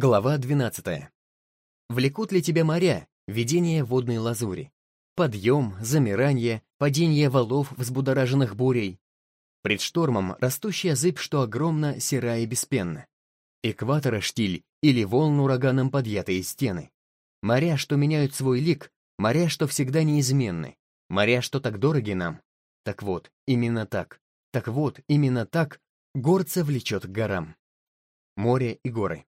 Глава 12. Влекут ли тебя моря, видение водной лазури? Подъем, замирание, падение валов, взбудораженных бурей. Пред штормом растущая зыбь, что огромно, серая и беспенна. Экватора штиль или волн ураганом подъятые стены. Моря, что меняют свой лик, моря, что всегда неизменны, моря, что так дороги нам. Так вот, именно так, так вот, именно так горца влечет к горам. Море и горы.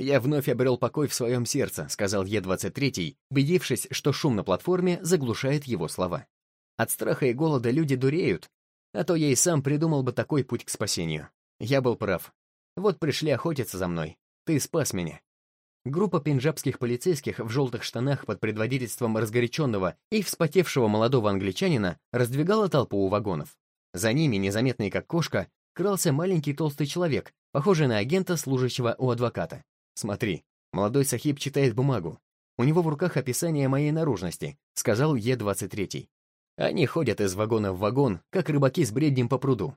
«Я вновь обрел покой в своем сердце», — сказал Е-23, убедившись, что шум на платформе заглушает его слова. «От страха и голода люди дуреют, а то я и сам придумал бы такой путь к спасению. Я был прав. Вот пришли охотиться за мной. Ты спас меня». Группа пенджабских полицейских в желтых штанах под предводительством разгоряченного и вспотевшего молодого англичанина раздвигала толпу у вагонов. За ними, незаметный как кошка, крался маленький толстый человек, похожий на агента, служащего у адвоката. «Смотри, молодой Сахиб читает бумагу. У него в руках описание моей наружности», — сказал Е-23. Они ходят из вагона в вагон, как рыбаки с бреднем по пруду.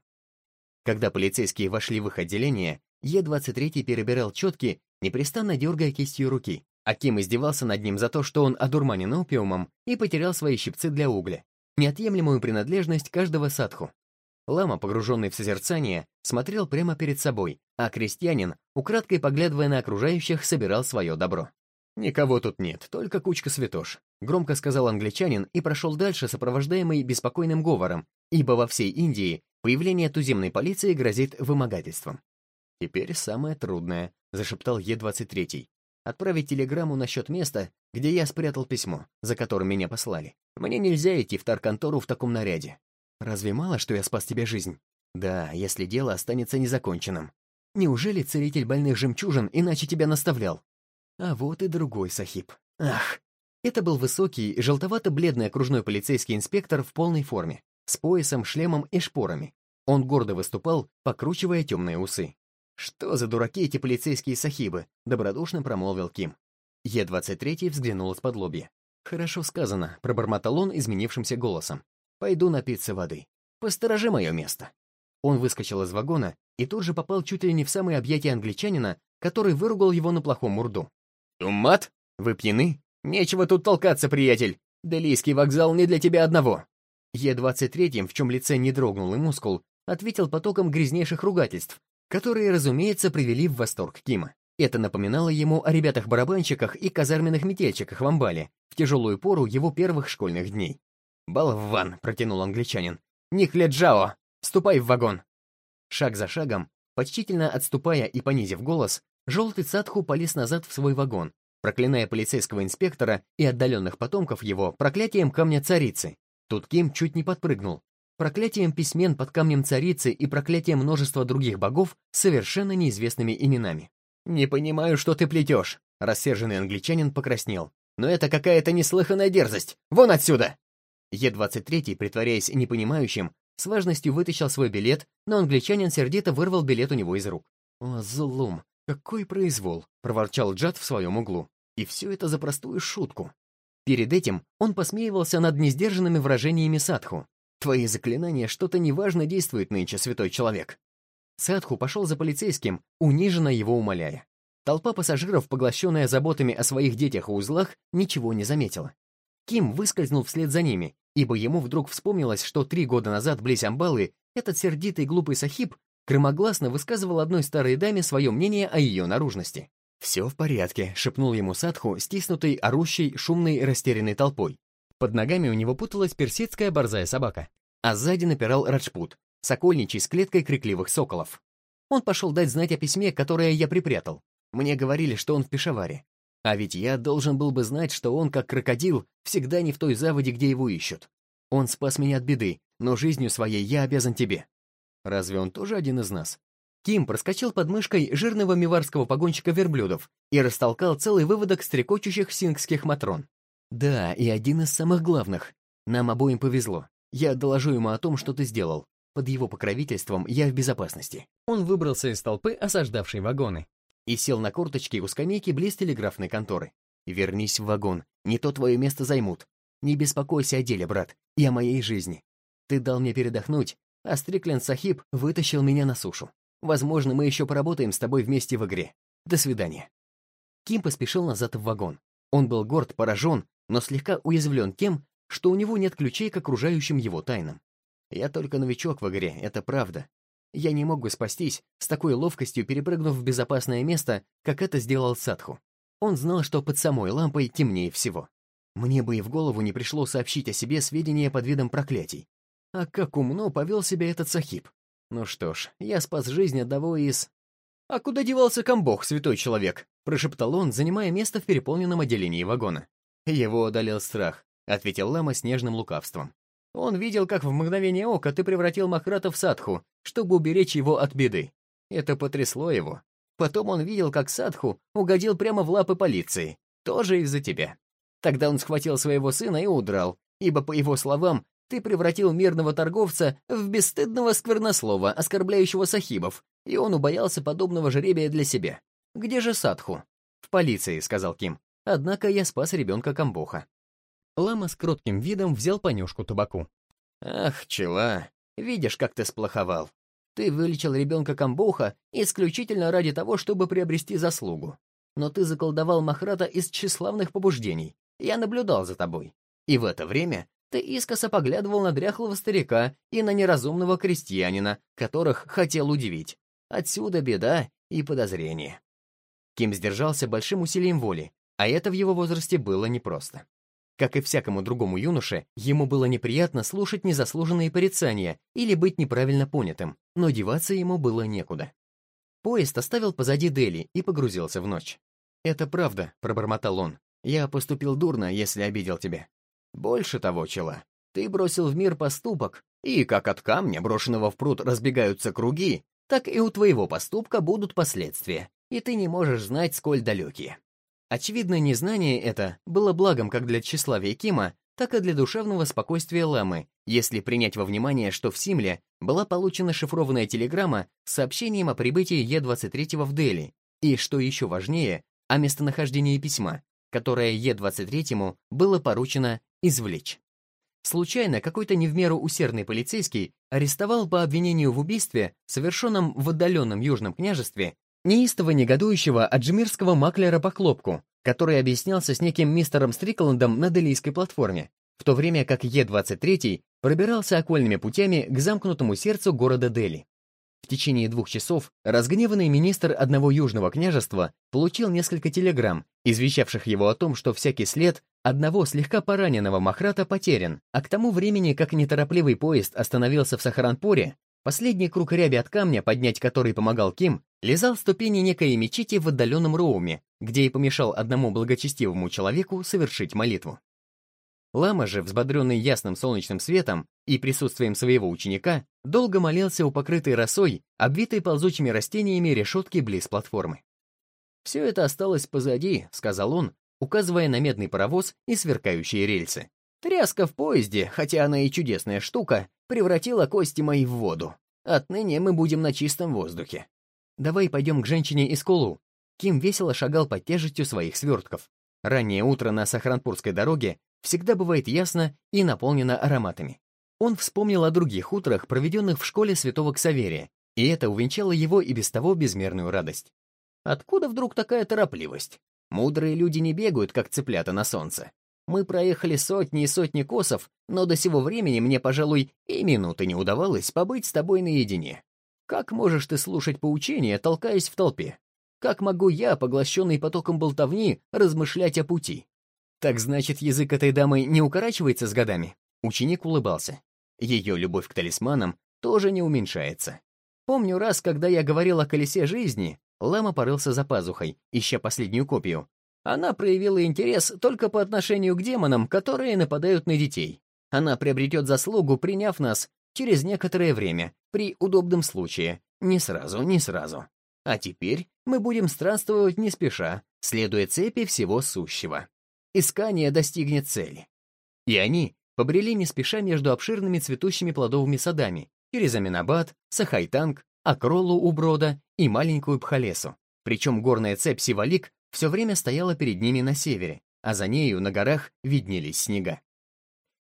Когда полицейские вошли в их отделение, Е-23 перебирал четки, непрестанно дергая кистью руки. Аким издевался над ним за то, что он одурманен опиумом и потерял свои щипцы для угля, неотъемлемую принадлежность каждого садху. Лама, погруженный в созерцание, смотрел прямо перед собой, а крестьянин, украдкой поглядывая на окружающих, собирал свое добро. «Никого тут нет, только кучка святош», — громко сказал англичанин и прошел дальше, сопровождаемый беспокойным говором, ибо во всей Индии появление туземной полиции грозит вымогательством. «Теперь самое трудное», — зашептал Е-23. «Отправить телеграмму насчет места, где я спрятал письмо, за которым меня послали. Мне нельзя идти в Тарконтору в таком наряде. Разве мало, что я спас тебе жизнь? Да, если дело останется незаконченным. Неужели целитель больных жемчужин иначе тебя наставлял? А вот и другой Сахиб. Ах! Это был высокий, желтовато-бледный окружной полицейский инспектор в полной форме, с поясом, шлемом и шпорами. Он гордо выступал, покручивая темные усы. «Что за дураки эти полицейские сахибы?» — добродушно промолвил Ким. Е-23 взглянул из-под лобья. «Хорошо сказано», — пробормотал он изменившимся голосом. Пойду напиться воды. Посторожи мое место». Он выскочил из вагона и тут же попал чуть ли не в самые объятия англичанина, который выругал его на плохом мурду. «Тумат? Вы пьяны? Нечего тут толкаться, приятель! Делийский вокзал не для тебя одного!» Е-23, в чем лице не дрогнул и мускул, ответил потоком грязнейших ругательств, которые, разумеется, привели в восторг Кима. Это напоминало ему о ребятах-барабанщиках и казарменных метельчиках в Амбале в тяжелую пору его первых школьных дней. «Болван!» — протянул англичанин. «Нихле Джао! Ступай в вагон!» Шаг за шагом, почтительно отступая и понизив голос, желтый цатху полез назад в свой вагон, проклиная полицейского инспектора и отдаленных потомков его проклятием камня царицы. Тут Ким чуть не подпрыгнул. Проклятием письмен под камнем царицы и проклятием множества других богов с совершенно неизвестными именами. «Не понимаю, что ты плетешь», — рассерженный англичанин покраснел. «Но это какая-то неслыханная дерзость! Вон отсюда!» Е-23, притворяясь непонимающим, с важностью вытащил свой билет, но англичанин сердито вырвал билет у него из рук. «О, злум! Какой произвол!» — проворчал Джад в своем углу. И все это за простую шутку. Перед этим он посмеивался над несдержанными выражениями Садху. «Твои заклинания что-то неважно действуют нынче, святой человек». Садху пошел за полицейским, униженно его умоляя. Толпа пассажиров, поглощенная заботами о своих детях и узлах, ничего не заметила. Ким выскользнул вслед за ними, ибо ему вдруг вспомнилось, что три года назад близ Амбалы этот сердитый глупый сахиб громогласно высказывал одной старой даме свое мнение о ее наружности. «Все в порядке», — шепнул ему Садху, стиснутый, орущей, шумной, растерянной толпой. Под ногами у него путалась персидская борзая собака, а сзади напирал Раджпут, сокольничий с клеткой крикливых соколов. Он пошел дать знать о письме, которое я припрятал. Мне говорили, что он в Пешаваре. А ведь я должен был бы знать, что он, как крокодил, всегда не в той заводе, где его ищут. Он спас меня от беды, но жизнью своей я обязан тебе. Разве он тоже один из нас? Ким проскочил под мышкой жирного миварского погонщика верблюдов и растолкал целый выводок стрекочущих сингских матрон. Да, и один из самых главных. Нам обоим повезло. Я доложу ему о том, что ты сделал. Под его покровительством я в безопасности. Он выбрался из толпы, осаждавшей вагоны, и сел на корточки у скамейки близ телеграфной конторы. «Вернись в вагон, не то твое место займут. Не беспокойся о деле, брат, и о моей жизни. Ты дал мне передохнуть, а Стрикленд Сахиб вытащил меня на сушу. Возможно, мы еще поработаем с тобой вместе в игре. До свидания. Ким поспешил назад в вагон. Он был горд, поражен, но слегка уязвлен тем, что у него нет ключей к окружающим его тайнам. Я только новичок в игре, это правда. Я не мог бы спастись, с такой ловкостью перепрыгнув в безопасное место, как это сделал Садху. Он знал, что под самой лампой темнее всего. Мне бы и в голову не пришло сообщить о себе сведения под видом проклятий. А как умно повел себя этот сахиб. Ну что ж, я спас жизнь одного из... «А куда девался комбох, святой человек?» — прошептал он, занимая место в переполненном отделении вагона. Его одолел страх, — ответил Лама с нежным лукавством. Он видел, как в мгновение ока ты превратил Махрата в Садху, чтобы уберечь его от беды. Это потрясло его. Потом он видел, как Садху угодил прямо в лапы полиции. Тоже из-за тебя. Тогда он схватил своего сына и удрал, ибо, по его словам, ты превратил мирного торговца в бесстыдного сквернослова, оскорбляющего сахибов, и он убоялся подобного жребия для себя. Где же Садху? В полиции, сказал Ким. Однако я спас ребенка Камбоха. Лама с кротким видом взял понюшку табаку. «Ах, чела, видишь, как ты сплоховал. Ты вылечил ребенка Камбоха исключительно ради того, чтобы приобрести заслугу. Но ты заколдовал Махрата из тщеславных побуждений. Я наблюдал за тобой. И в это время ты искоса поглядывал на дряхлого старика и на неразумного крестьянина, которых хотел удивить. Отсюда беда и подозрение». Ким сдержался большим усилием воли, а это в его возрасте было непросто. Как и всякому другому юноше, ему было неприятно слушать незаслуженные порицания или быть неправильно понятым, но деваться ему было некуда. Поезд оставил позади Дели и погрузился в ночь. «Это правда», — пробормотал он. «Я поступил дурно, если обидел тебя. Больше того, чела, ты бросил в мир поступок, и как от камня, брошенного в пруд, разбегаются круги, так и у твоего поступка будут последствия, и ты не можешь знать, сколь далекие. Очевидно, незнание это было благом как для тщеславия Кима, так и для душевного спокойствия Ламы, если принять во внимание, что в Симле была получена шифрованная телеграмма с сообщением о прибытии Е-23 в Дели, и, что еще важнее, о местонахождении письма, которое Е-23 было поручено извлечь. Случайно какой-то не в меру усердный полицейский арестовал по обвинению в убийстве, совершенном в отдаленном Южном княжестве, неистово негодующего аджмирского маклера по хлопку, который объяснялся с неким мистером Стрикландом на делийской платформе, в то время как Е-23 пробирался окольными путями к замкнутому сердцу города Дели. В течение двух часов разгневанный министр одного южного княжества получил несколько телеграмм, извещавших его о том, что всякий след одного слегка пораненного Махрата потерян, а к тому времени, как неторопливый поезд остановился в Сахаранпуре, последний круг ряби от камня, поднять который помогал Ким, лизал ступени некой мечети в отдаленном Роуме, где и помешал одному благочестивому человеку совершить молитву. Лама же, взбодренный ясным солнечным светом и присутствием своего ученика, долго молился у покрытой росой, обвитой ползучими растениями решетки близ платформы. «Все это осталось позади», — сказал он, указывая на медный паровоз и сверкающие рельсы. «Тряска в поезде, хотя она и чудесная штука, превратила кости мои в воду. Отныне мы будем на чистом воздухе. Давай пойдем к женщине из Кулу». Ким весело шагал под тяжестью своих свертков. Раннее утро на Сахаранпурской дороге всегда бывает ясно и наполнено ароматами. Он вспомнил о других утрах, проведенных в школе святого Ксаверия, и это увенчало его и без того безмерную радость. Откуда вдруг такая торопливость? Мудрые люди не бегают, как цыплята на солнце. Мы проехали сотни и сотни косов, но до сего времени мне, пожалуй, и минуты не удавалось побыть с тобой наедине. Как можешь ты слушать поучения, толкаясь в толпе? Как могу я, поглощенный потоком болтовни, размышлять о пути? Так значит, язык этой дамы не укорачивается с годами? Ученик улыбался. Ее любовь к талисманам тоже не уменьшается. Помню раз, когда я говорил о колесе жизни, Лама порылся за пазухой, ища последнюю копию. Она проявила интерес только по отношению к демонам, которые нападают на детей. Она приобретет заслугу, приняв нас через некоторое время, при удобном случае. Не сразу, не сразу. А теперь мы будем странствовать не спеша, следуя цепи всего сущего искание достигнет цели. И они побрели не спеша между обширными цветущими плодовыми садами через Аминабад, Сахайтанг, Акролу у Брода и маленькую Пхалесу. Причем горная цепь Сивалик все время стояла перед ними на севере, а за нею на горах виднелись снега.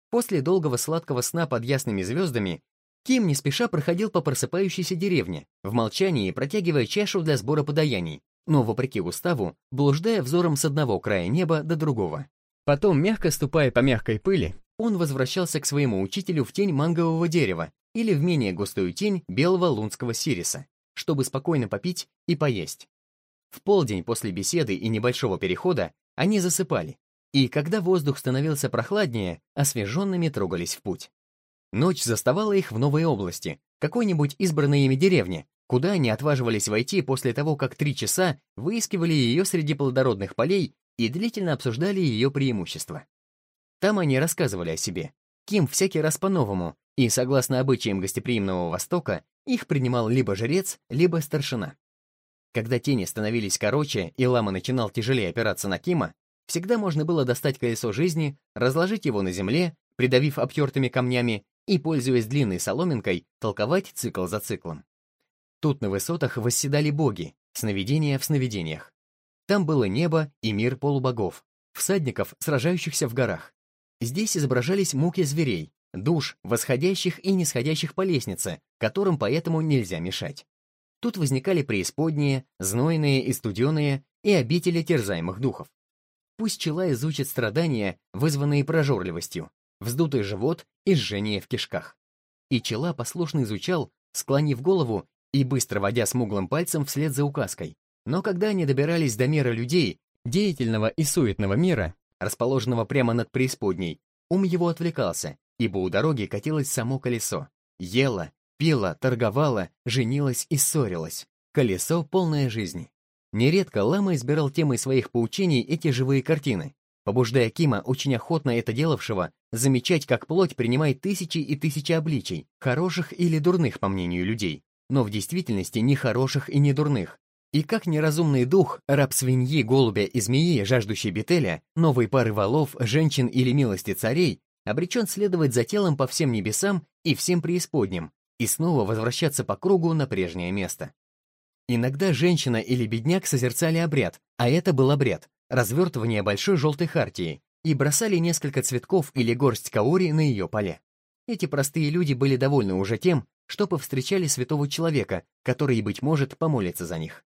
После долгого сладкого сна под ясными звездами Ким не спеша проходил по просыпающейся деревне, в молчании протягивая чашу для сбора подаяний, но, вопреки уставу, блуждая взором с одного края неба до другого. Потом, мягко ступая по мягкой пыли, он возвращался к своему учителю в тень мангового дерева или в менее густую тень белого лунского сириса, чтобы спокойно попить и поесть. В полдень после беседы и небольшого перехода они засыпали, и когда воздух становился прохладнее, освеженными трогались в путь. Ночь заставала их в новой области, какой-нибудь избранной ими деревне, куда они отваживались войти после того, как три часа выискивали ее среди плодородных полей и длительно обсуждали ее преимущества. Там они рассказывали о себе. Ким всякий раз по-новому, и, согласно обычаям гостеприимного Востока, их принимал либо жрец, либо старшина. Когда тени становились короче, и лама начинал тяжелее опираться на Кима, всегда можно было достать колесо жизни, разложить его на земле, придавив обтертыми камнями, и, пользуясь длинной соломинкой, толковать цикл за циклом. Тут на высотах восседали боги, сновидения в сновидениях. Там было небо и мир полубогов, всадников, сражающихся в горах. Здесь изображались муки зверей, душ, восходящих и нисходящих по лестнице, которым поэтому нельзя мешать. Тут возникали преисподние, знойные и студеные, и обители терзаемых духов. Пусть чела изучит страдания, вызванные прожорливостью, вздутый живот и жжение в кишках. И чела послушно изучал, склонив голову и быстро водя смуглым пальцем вслед за указкой. Но когда они добирались до мира людей, деятельного и суетного мира, расположенного прямо над преисподней, ум его отвлекался, ибо у дороги катилось само колесо. Ела, пила, торговала, женилась и ссорилась. Колесо, полное жизни. Нередко Лама избирал темой своих поучений эти живые картины, побуждая Кима, очень охотно это делавшего, замечать, как плоть принимает тысячи и тысячи обличий, хороших или дурных, по мнению людей, но в действительности не хороших и не дурных. И как неразумный дух, раб свиньи, голубя и змеи, жаждущий бетеля, новой пары валов, женщин или милости царей, обречен следовать за телом по всем небесам и всем преисподним, и снова возвращаться по кругу на прежнее место. Иногда женщина или бедняк созерцали обряд, а это был обряд, развертывание большой желтой хартии, и бросали несколько цветков или горсть каори на ее поле. Эти простые люди были довольны уже тем, что повстречали святого человека, который, быть может, помолится за них.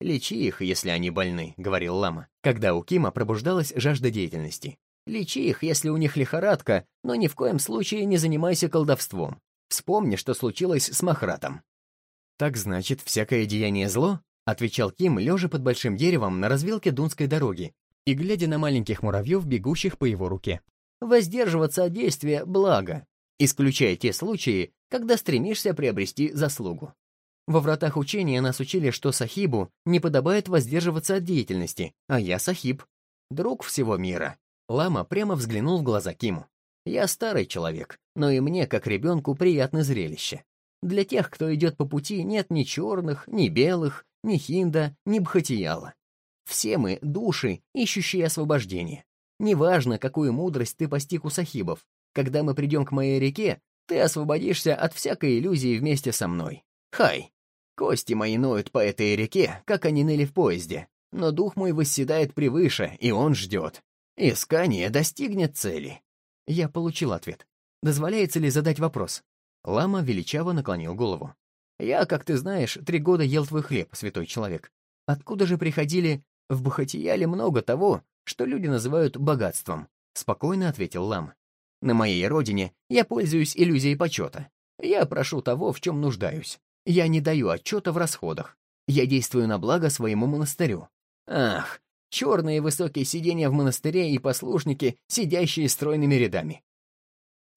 «Лечи их, если они больны», — говорил лама, когда у Кима пробуждалась жажда деятельности. «Лечи их, если у них лихорадка, но ни в коем случае не занимайся колдовством. Вспомни, что случилось с Махратом». «Так значит, всякое деяние зло?» — отвечал Ким, лежа под большим деревом на развилке Дунской дороги и глядя на маленьких муравьев, бегущих по его руке. «Воздерживаться от действия — благо, исключая те случаи, когда стремишься приобрести заслугу. Во вратах учения нас учили, что сахибу не подобает воздерживаться от деятельности, а я сахиб, друг всего мира. Лама прямо взглянул в глаза Киму. Я старый человек, но и мне, как ребенку, приятно зрелище. Для тех, кто идет по пути, нет ни черных, ни белых, ни хинда, ни бхатияла. Все мы — души, ищущие освобождение. Неважно, какую мудрость ты постиг у сахибов. Когда мы придем к моей реке, ты освободишься от всякой иллюзии вместе со мной. Хай. Кости мои ноют по этой реке, как они ныли в поезде. Но дух мой восседает превыше, и он ждет. Искание достигнет цели. Я получил ответ. Дозволяется ли задать вопрос? Лама величаво наклонил голову. Я, как ты знаешь, три года ел твой хлеб, святой человек. Откуда же приходили в Бахатияле много того, что люди называют богатством? Спокойно ответил Лама. На моей родине я пользуюсь иллюзией почета. Я прошу того, в чем нуждаюсь. Я не даю отчета в расходах. Я действую на благо своему монастырю. Ах, черные высокие сиденья в монастыре и послушники, сидящие стройными рядами.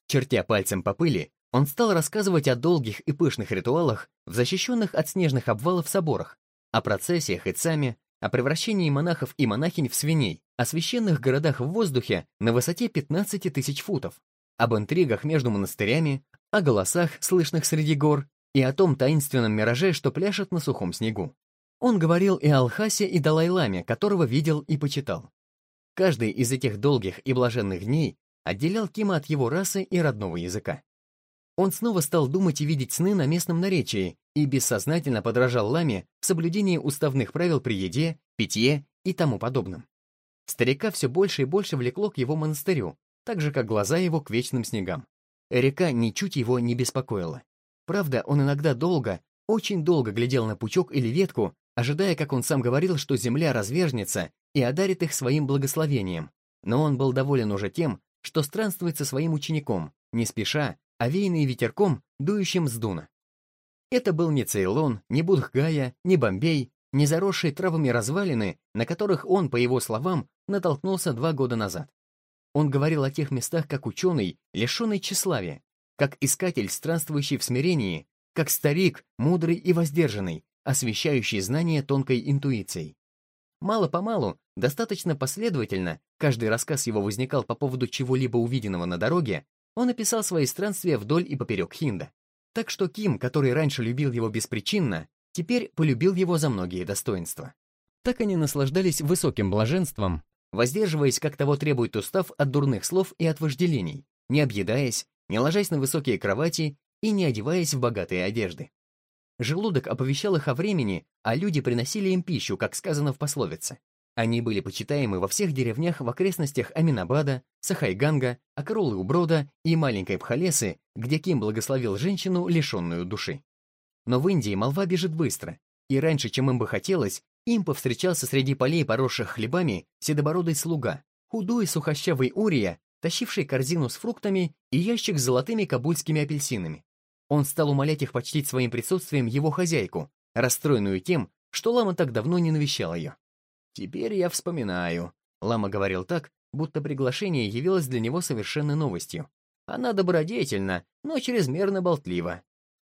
Чертя пальцем по пыли, он стал рассказывать о долгих и пышных ритуалах в защищенных от снежных обвалов соборах, о процессиях и цаме, о превращении монахов и монахинь в свиней, о священных городах в воздухе на высоте 15 тысяч футов, об интригах между монастырями, о голосах, слышных среди гор, и о том таинственном мираже, что пляшет на сухом снегу. Он говорил и Алхасе, и Далай-Ламе, которого видел и почитал. Каждый из этих долгих и блаженных дней отделял Кима от его расы и родного языка. Он снова стал думать и видеть сны на местном наречии и бессознательно подражал Ламе в соблюдении уставных правил при еде, питье и тому подобном. Старика все больше и больше влекло к его монастырю, так же, как глаза его к вечным снегам. Река ничуть его не беспокоила. Правда, он иногда долго, очень долго глядел на пучок или ветку, ожидая, как он сам говорил, что земля развернется и одарит их своим благословением. Но он был доволен уже тем, что странствует со своим учеником, не спеша, овеянный ветерком, дующим с дуна. Это был не Цейлон, не Будхгая, не Бомбей, не заросшие травами развалины, на которых он, по его словам, натолкнулся два года назад. Он говорил о тех местах как ученый, лишенный тщеславия, как искатель, странствующий в смирении, как старик, мудрый и воздержанный, освещающий знания тонкой интуицией. Мало-помалу, достаточно последовательно, каждый рассказ его возникал по поводу чего-либо увиденного на дороге, он описал свои странствия вдоль и поперек Хинда. Так что Ким, который раньше любил его беспричинно, теперь полюбил его за многие достоинства. Так они наслаждались высоким блаженством, воздерживаясь, как того требует устав, от дурных слов и от вожделений, не объедаясь, не ложась на высокие кровати и не одеваясь в богатые одежды. Желудок оповещал их о времени, а люди приносили им пищу, как сказано в пословице. Они были почитаемы во всех деревнях в окрестностях Аминабада, Сахайганга, Акролы-Уброда и маленькой Пхалесы, где Ким благословил женщину, лишенную души. Но в Индии молва бежит быстро, и раньше, чем им бы хотелось, им повстречался среди полей, поросших хлебами, седобородый слуга, худой сухощавый Урия, тащивший корзину с фруктами и ящик с золотыми кабульскими апельсинами. Он стал умолять их почтить своим присутствием его хозяйку, расстроенную тем, что лама так давно не навещал ее. «Теперь я вспоминаю», — лама говорил так, будто приглашение явилось для него совершенной новостью. Она добродетельна, но чрезмерно болтлива.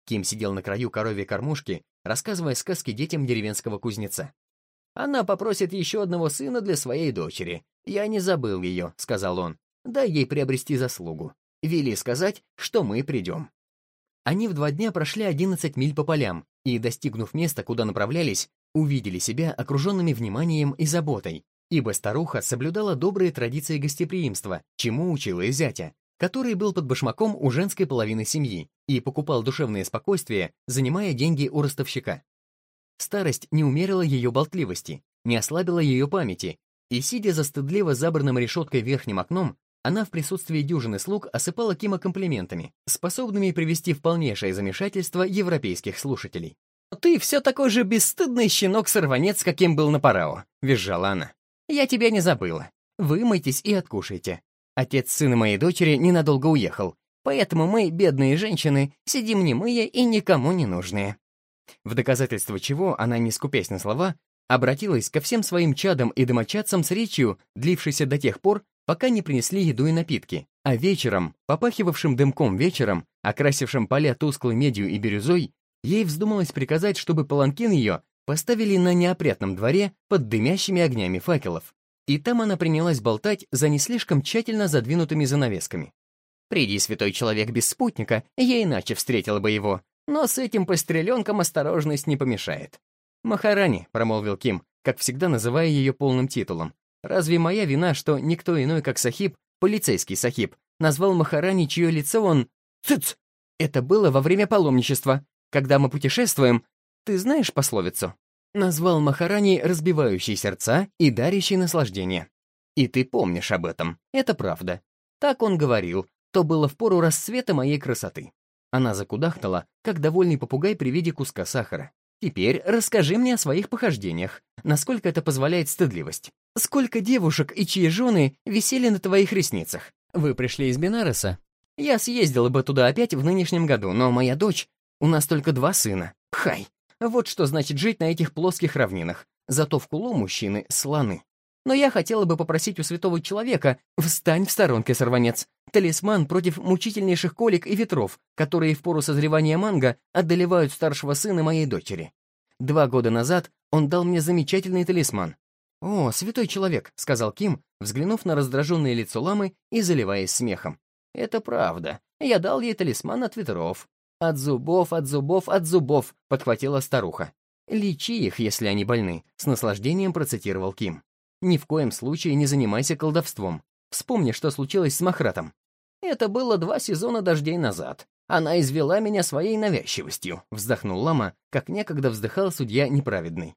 Ким сидел на краю коровьей кормушки, рассказывая сказки детям деревенского кузнеца. «Она попросит еще одного сына для своей дочери. Я не забыл ее», — сказал он. «Дай ей приобрести заслугу. Вели сказать, что мы придем». Они в два дня прошли 11 миль по полям и, достигнув места, куда направлялись, увидели себя окруженными вниманием и заботой, ибо старуха соблюдала добрые традиции гостеприимства, чему учила и зятя, который был под башмаком у женской половины семьи и покупал душевное спокойствие, занимая деньги у ростовщика. Старость не умерила ее болтливости, не ослабила ее памяти, и, сидя за стыдливо забранным решеткой верхним окном, она в присутствии дюжины слуг осыпала Кима комплиментами, способными привести в полнейшее замешательство европейских слушателей. «Ты все такой же бесстыдный щенок-сорванец, каким был на Парао», — визжала она. «Я тебя не забыла. Вымойтесь и откушайте. Отец сына моей дочери ненадолго уехал, поэтому мы, бедные женщины, сидим немые и никому не нужные». В доказательство чего она, не скупясь на слова, обратилась ко всем своим чадам и домочадцам с речью, длившейся до тех пор, пока не принесли еду и напитки, а вечером, попахивавшим дымком вечером, окрасившим поля тусклой медью и бирюзой, Ей вздумалось приказать, чтобы паланкин ее поставили на неопрятном дворе под дымящими огнями факелов. И там она принялась болтать за не слишком тщательно задвинутыми занавесками. «Приди, святой человек, без спутника, я иначе встретила бы его, но с этим постреленком осторожность не помешает». «Махарани», — промолвил Ким, как всегда называя ее полным титулом. «Разве моя вина, что никто иной, как Сахиб, полицейский Сахиб, назвал Махарани, чье лицо он... Цыц! Это было во время паломничества. Когда мы путешествуем, ты знаешь пословицу? Назвал Махарани разбивающие сердца и дарящие наслаждение. И ты помнишь об этом, это правда. Так он говорил, то было в пору расцвета моей красоты. Она закудахтала, как довольный попугай при виде куска сахара. Теперь расскажи мне о своих похождениях, насколько это позволяет стыдливость. Сколько девушек и чьи жены висели на твоих ресницах? Вы пришли из Бенареса? Я съездила бы туда опять в нынешнем году, но моя дочь у нас только два сына. Хай. Вот что значит жить на этих плоских равнинах. Зато в кулу мужчины — слоны. Но я хотела бы попросить у святого человека «Встань в сторонке, сорванец!» Талисман против мучительнейших колик и ветров, которые в пору созревания манго одолевают старшего сына моей дочери. Два года назад он дал мне замечательный талисман. «О, святой человек», — сказал Ким, взглянув на раздраженное лицо ламы и заливаясь смехом. «Это правда. Я дал ей талисман от ветров. «От зубов, от зубов, от зубов», — подхватила старуха. «Лечи их, если они больны», — с наслаждением процитировал Ким. «Ни в коем случае не занимайся колдовством. Вспомни, что случилось с Махратом». «Это было два сезона дождей назад. Она извела меня своей навязчивостью», — вздохнул Лама, как некогда вздыхал судья неправедный.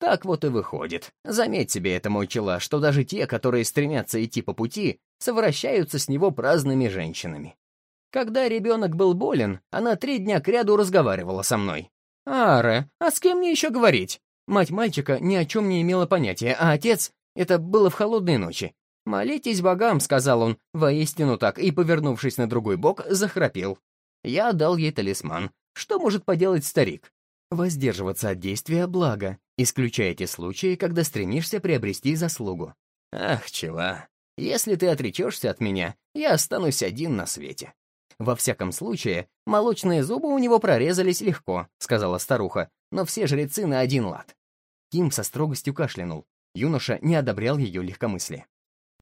«Так вот и выходит. Заметь себе это, мой чела, что даже те, которые стремятся идти по пути, совращаются с него праздными женщинами. Когда ребенок был болен, она три дня кряду разговаривала со мной. «Аре, а с кем мне еще говорить? Мать мальчика ни о чем не имела понятия, а отец — это было в холодные ночи. «Молитесь богам», — сказал он, воистину так, и, повернувшись на другой бок, захрапел. Я дал ей талисман. Что может поделать старик? Воздерживаться от действия — благо, исключая те случаи, когда стремишься приобрести заслугу. Ах, чего. Если ты отречешься от меня, я останусь один на свете. Во всяком случае, молочные зубы у него прорезались легко, сказала старуха, но все жрецы на один лад. Ким со строгостью кашлянул. Юноша не одобрял ее легкомыслие.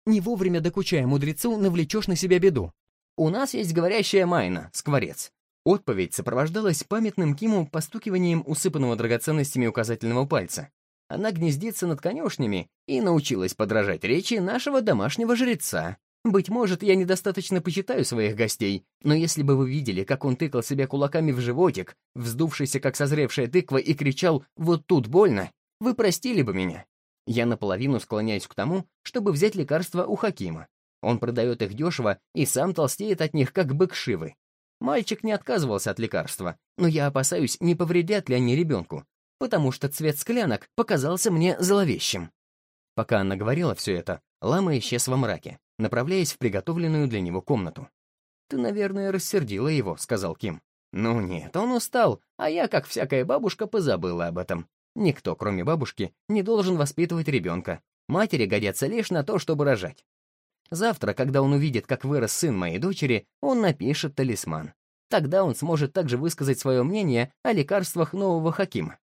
Не вовремя докучая мудрецу, навлечешь на себя беду. У нас есть говорящая майна, скворец. Отповедь сопровождалась памятным Киму постукиванием усыпанного драгоценностями указательного пальца. Она гнездится над конюшнями и научилась подражать речи нашего домашнего жреца. Быть может, я недостаточно почитаю своих гостей, но если бы вы видели, как он тыкал себя кулаками в животик, вздувшийся как созревшая тыква, и кричал «Вот тут больно», вы простили бы меня. Я наполовину склоняюсь к тому, чтобы взять лекарства у Хакима. Он продает их дешево и сам толстеет от них, как бык Шивы. Мальчик не отказывался от лекарства, но я опасаюсь, не повредят ли они ребенку, потому что цвет склянок показался мне зловещим. Пока она говорила все это, лама исчез во мраке, направляясь в приготовленную для него комнату. «Ты, наверное, рассердила его», — сказал Ким. «Ну нет, он устал, а я, как всякая бабушка, позабыла об этом. Никто, кроме бабушки, не должен воспитывать ребенка. Матери годятся лишь на то, чтобы рожать. Завтра, когда он увидит, как вырос сын моей дочери, он напишет талисман. Тогда он сможет также высказать свое мнение о лекарствах нового Хакима.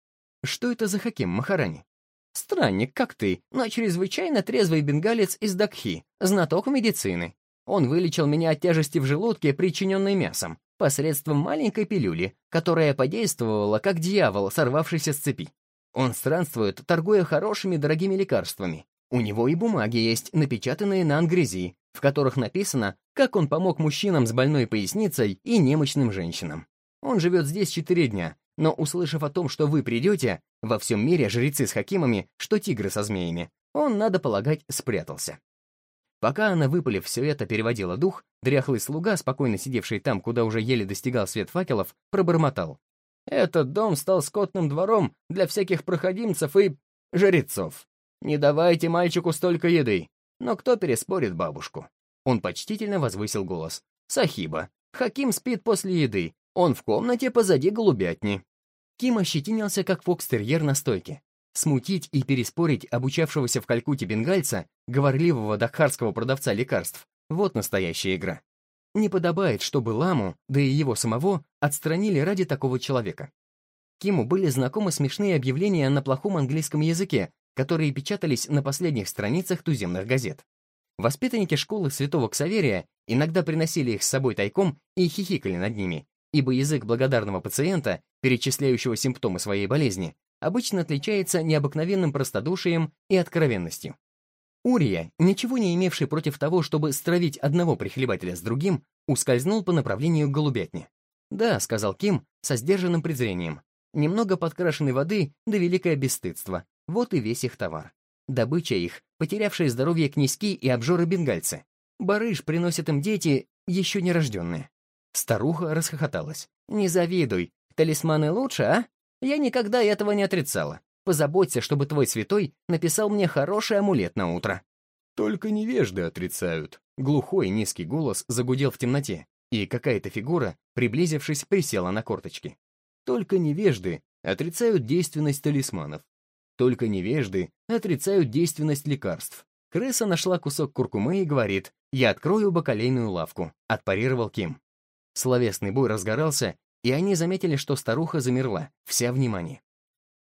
Что это за Хаким, Махарани? Странник, как ты, но чрезвычайно трезвый бенгалец из Дакхи, знаток медицины. Он вылечил меня от тяжести в желудке, причиненной мясом, посредством маленькой пилюли, которая подействовала как дьявол, сорвавшийся с цепи. Он странствует, торгуя хорошими дорогими лекарствами, у него и бумаги есть, напечатанные на ангрези, в которых написано, как он помог мужчинам с больной поясницей и немощным женщинам. Он живет здесь четыре дня, но, услышав о том, что вы придете, во всем мире жрецы с хакимами, что тигры со змеями, он, надо полагать, спрятался. Пока она, выпалив все это, переводила дух, дряхлый слуга, спокойно сидевший там, куда уже еле достигал свет факелов, пробормотал. «Этот дом стал скотным двором для всяких проходимцев и... жрецов. Не давайте мальчику столько еды. Но кто переспорит бабушку? Он почтительно возвысил голос. Сахиба. Хаким спит после еды. Он в комнате позади голубятни. Ким ощетинился, как фокстерьер на стойке. Смутить и переспорить обучавшегося в Калькуте бенгальца, говорливого дахарского продавца лекарств, вот настоящая игра. Не подобает, чтобы Ламу, да и его самого, отстранили ради такого человека. Киму были знакомы смешные объявления на плохом английском языке, которые печатались на последних страницах туземных газет. Воспитанники школы Святого Ксаверия иногда приносили их с собой тайком и хихикали над ними, ибо язык благодарного пациента, перечисляющего симптомы своей болезни, обычно отличается необыкновенным простодушием и откровенностью. Урия, ничего не имевший против того, чтобы стравить одного прихлебателя с другим, ускользнул по направлению к голубятне. «Да», — сказал Ким со сдержанным презрением, «немного подкрашенной воды да великое бесстыдство, вот и весь их товар. Добыча их, потерявшие здоровье князьки и обжоры-бенгальцы. Барыш приносят им дети, еще нерожденные. Старуха расхохоталась. «Не завидуй. Талисманы лучше, а? Я никогда этого не отрицала. Позаботься, чтобы твой святой написал мне хороший амулет на утро». «Только невежды отрицают». Глухой низкий голос загудел в темноте, и какая-то фигура, приблизившись, присела на корточки. «Только невежды отрицают действенность талисманов. Только невежды отрицают действенность лекарств. Крыса нашла кусок куркумы и говорит, «Я открою бакалейную лавку», — отпарировал Ким. Словесный бой разгорался, и они заметили, что старуха замерла, вся внимание.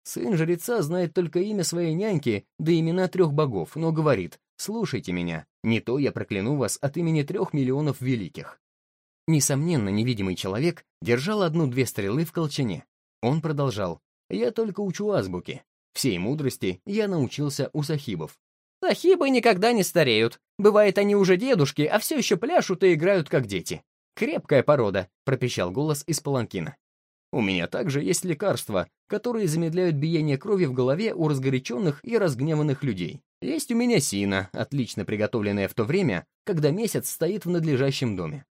Сын жреца знает только имя своей няньки, да имена трех богов, но говорит, «Слушайте меня, не то я прокляну вас от имени трех миллионов великих». Несомненно, невидимый человек держал одну-две стрелы в колчане. Он продолжал, «Я только учу азбуки. Всей мудрости я научился у сахибов. Сахибы никогда не стареют. Бывает, они уже дедушки, а все еще пляшут и играют, как дети. Крепкая порода, пропищал голос из паланкина. У меня также есть лекарства, которые замедляют биение крови в голове у разгоряченных и разгневанных людей. Есть у меня сина, отлично приготовленная в то время, когда месяц стоит в надлежащем доме.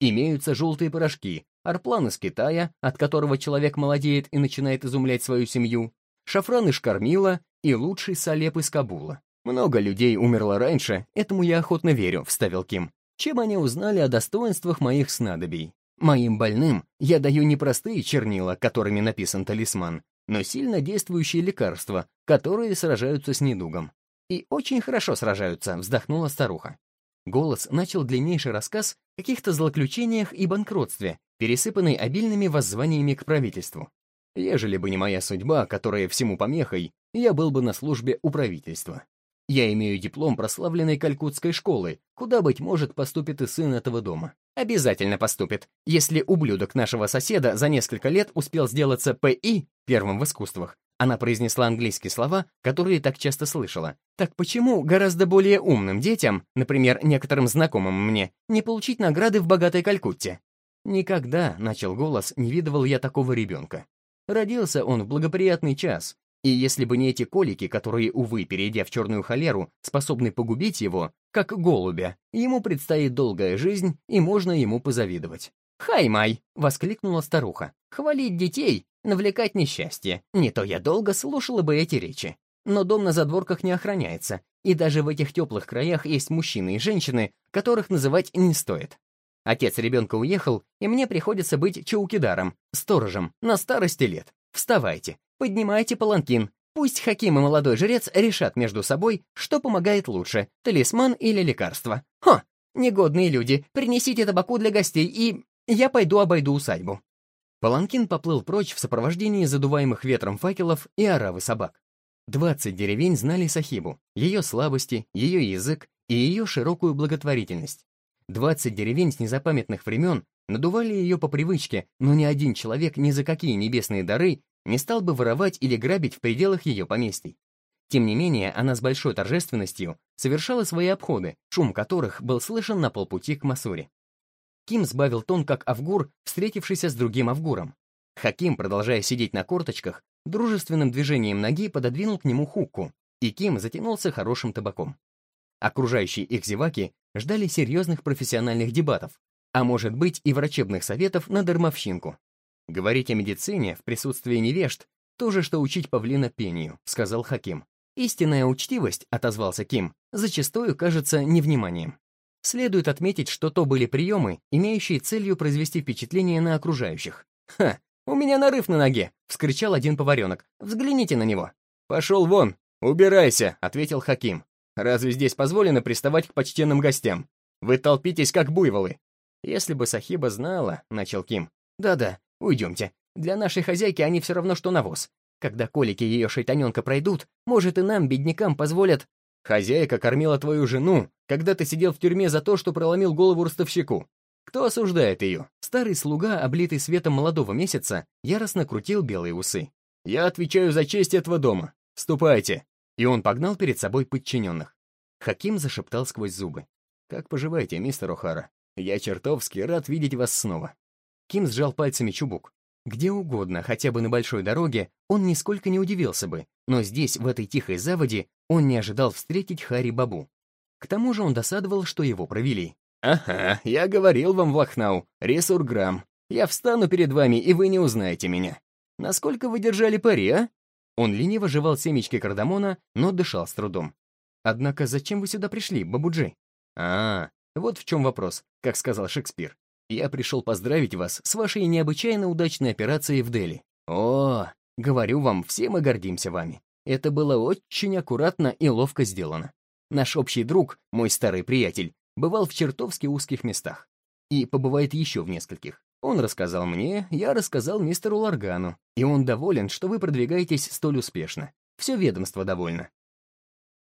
Имеются желтые порошки, арплан из Китая, от которого человек молодеет и начинает изумлять свою семью, шафран из Шкармила и лучший салеп из Кабула. Много людей умерло раньше, этому я охотно верю, вставил Ким. Чем они узнали о достоинствах моих снадобий? Моим больным я даю не простые чернила, которыми написан талисман, но сильно действующие лекарства, которые сражаются с недугом. И очень хорошо сражаются, вздохнула старуха. Голос начал длиннейший рассказ о каких-то злоключениях и банкротстве, пересыпанный обильными воззваниями к правительству. Ежели бы не моя судьба, которая всему помехой, я был бы на службе у правительства. Я имею диплом прославленной калькутской школы, куда, быть может, поступит и сын этого дома. Обязательно поступит, если ублюдок нашего соседа за несколько лет успел сделаться ПИ первым в искусствах. Она произнесла английские слова, которые так часто слышала. Так почему гораздо более умным детям, например, некоторым знакомым мне, не получить награды в богатой Калькутте? Никогда, начал голос, не видывал я такого ребенка. Родился он в благоприятный час, и если бы не эти колики, которые, увы, перейдя в черную холеру, способны погубить его, как голубя, ему предстоит долгая жизнь, и можно ему позавидовать. «Хай-май!» — воскликнула старуха. «Хвалить детей, навлекать несчастье. Не то я долго слушала бы эти речи. Но дом на задворках не охраняется, и даже в этих теплых краях есть мужчины и женщины, которых называть не стоит. Отец ребенка уехал, и мне приходится быть чаукидаром, сторожем, на старости лет. Вставайте, поднимайте паланкин. Пусть Хаким и молодой жрец решат между собой, что помогает лучше, талисман или лекарство. Ха! Негодные люди, принесите табаку для гостей, и я пойду обойду усадьбу. Паланкин поплыл прочь в сопровождении задуваемых ветром факелов и оравы собак. Двадцать деревень знали Сахибу, ее слабости, ее язык и ее широкую благотворительность. Двадцать деревень с незапамятных времен надували ее по привычке, но ни один человек ни за какие небесные дары не стал бы воровать или грабить в пределах ее поместий. Тем не менее, она с большой торжественностью совершала свои обходы, шум которых был слышен на полпути к Масуре. Ким сбавил тон, как Авгур, встретившийся с другим Авгуром. Хаким, продолжая сидеть на корточках, дружественным движением ноги пододвинул к нему хукку, и Ким затянулся хорошим табаком. Окружающие их зеваки ждали серьезных профессиональных дебатов, а может быть и врачебных советов на дармовщинку. Говорить о медицине в присутствии невежд — то же, что учить павлина пению, сказал Хаким. Истинная учтивость, отозвался Ким, зачастую кажется невниманием. Следует отметить, что то были приемы, имеющие целью произвести впечатление на окружающих. «Ха, у меня нарыв на ноге!» — вскричал один поваренок. «Взгляните на него!» «Пошел вон! Убирайся!» — ответил Хаким. Разве здесь позволено приставать к почтенным гостям? Вы толпитесь, как буйволы. Если бы Сахиба знала, — начал Ким. Да-да, уйдемте. Для нашей хозяйки они все равно, что навоз. Когда колики ее шайтаненка пройдут, может, и нам, беднякам, позволят... Хозяйка кормила твою жену, когда ты сидел в тюрьме за то, что проломил голову ростовщику. Кто осуждает ее? Старый слуга, облитый светом молодого месяца, яростно крутил белые усы. Я отвечаю за честь этого дома. Ступайте и он погнал перед собой подчиненных. Хаким зашептал сквозь зубы. «Как поживаете, мистер О'Хара? Я чертовски рад видеть вас снова». Ким сжал пальцами чубук. Где угодно, хотя бы на большой дороге, он нисколько не удивился бы, но здесь, в этой тихой заводе, он не ожидал встретить Хари Бабу. К тому же он досадовал, что его провели. «Ага, я говорил вам, Влахнау, ресурграмм. Я встану перед вами, и вы не узнаете меня. Насколько вы держали пари, а? Он лениво жевал семечки кардамона, но дышал с трудом. «Однако зачем вы сюда пришли, бабуджи?» «А, вот в чем вопрос, как сказал Шекспир. Я пришел поздравить вас с вашей необычайно удачной операцией в Дели. О, говорю вам, все мы гордимся вами. Это было очень аккуратно и ловко сделано. Наш общий друг, мой старый приятель, бывал в чертовски узких местах. И побывает еще в нескольких. Он рассказал мне, я рассказал мистеру Ларгану, и он доволен, что вы продвигаетесь столь успешно. Все ведомство довольно.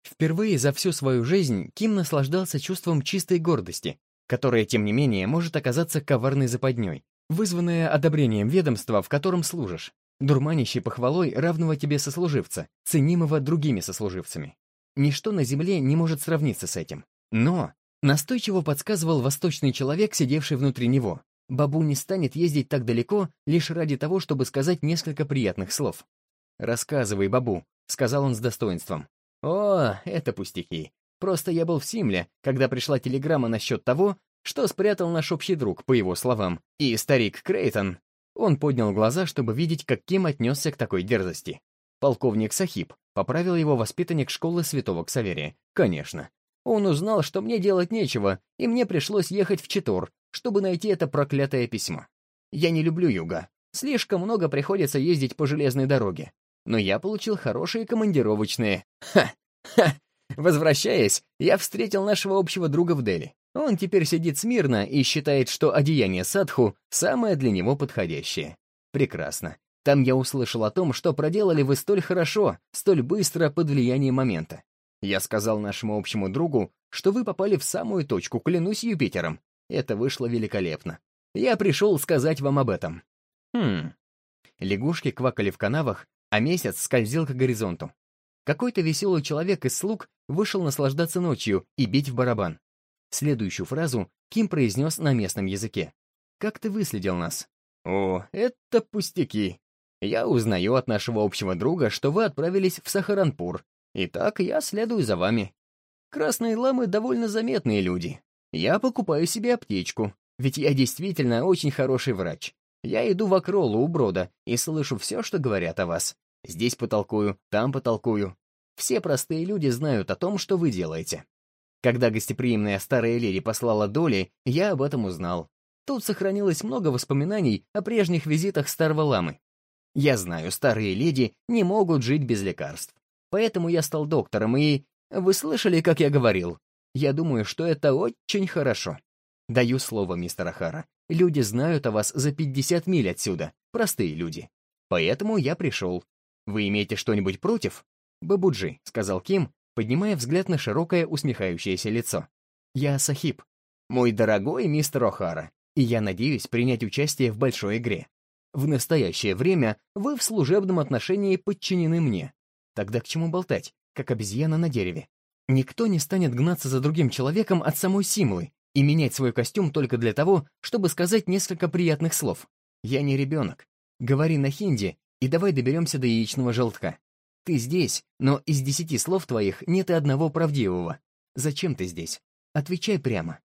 Впервые за всю свою жизнь Ким наслаждался чувством чистой гордости, которая, тем не менее, может оказаться коварной западней, вызванная одобрением ведомства, в котором служишь, дурманящей похвалой равного тебе сослуживца, ценимого другими сослуживцами. Ничто на земле не может сравниться с этим. Но настойчиво подсказывал восточный человек, сидевший внутри него, Бабу не станет ездить так далеко лишь ради того, чтобы сказать несколько приятных слов. «Рассказывай, Бабу», — сказал он с достоинством. «О, это пустяки. Просто я был в Симле, когда пришла телеграмма насчет того, что спрятал наш общий друг, по его словам, и старик Крейтон». Он поднял глаза, чтобы видеть, как Ким отнесся к такой дерзости. Полковник Сахиб поправил его воспитанник школы святого Ксаверия. Конечно. Он узнал, что мне делать нечего, и мне пришлось ехать в Читор, чтобы найти это проклятое письмо. Я не люблю юга. Слишком много приходится ездить по железной дороге. Но я получил хорошие командировочные. Ха! Ха! Возвращаясь, я встретил нашего общего друга в Дели. Он теперь сидит смирно и считает, что одеяние садху — самое для него подходящее. Прекрасно. Там я услышал о том, что проделали вы столь хорошо, столь быстро под влиянием момента. Я сказал нашему общему другу, что вы попали в самую точку, клянусь Юпитером. Это вышло великолепно. Я пришел сказать вам об этом. Хм. Лягушки квакали в канавах, а месяц скользил к горизонту. Какой-то веселый человек из слуг вышел наслаждаться ночью и бить в барабан. Следующую фразу Ким произнес на местном языке. «Как ты выследил нас?» «О, это пустяки. Я узнаю от нашего общего друга, что вы отправились в Сахаранпур. Итак, я следую за вами. Красные ламы довольно заметные люди. Я покупаю себе аптечку, ведь я действительно очень хороший врач. Я иду в Акролу у Брода и слышу все, что говорят о вас. Здесь потолкую, там потолкую. Все простые люди знают о том, что вы делаете. Когда гостеприимная старая леди послала доли, я об этом узнал. Тут сохранилось много воспоминаний о прежних визитах старого ламы. Я знаю, старые леди не могут жить без лекарств. Поэтому я стал доктором, и... Вы слышали, как я говорил? Я думаю, что это очень хорошо. Даю слово, мистер Ахара. Люди знают о вас за 50 миль отсюда. Простые люди. Поэтому я пришел. Вы имеете что-нибудь против? Бабуджи, сказал Ким, поднимая взгляд на широкое усмехающееся лицо. «Я Сахиб, мой дорогой мистер О'Хара, и я надеюсь принять участие в большой игре. В настоящее время вы в служебном отношении подчинены мне. Тогда к чему болтать, как обезьяна на дереве? Никто не станет гнаться за другим человеком от самой Симлы и менять свой костюм только для того, чтобы сказать несколько приятных слов. Я не ребенок. Говори на хинди, и давай доберемся до яичного желтка. Ты здесь, но из десяти слов твоих нет и одного правдивого. Зачем ты здесь? Отвечай прямо.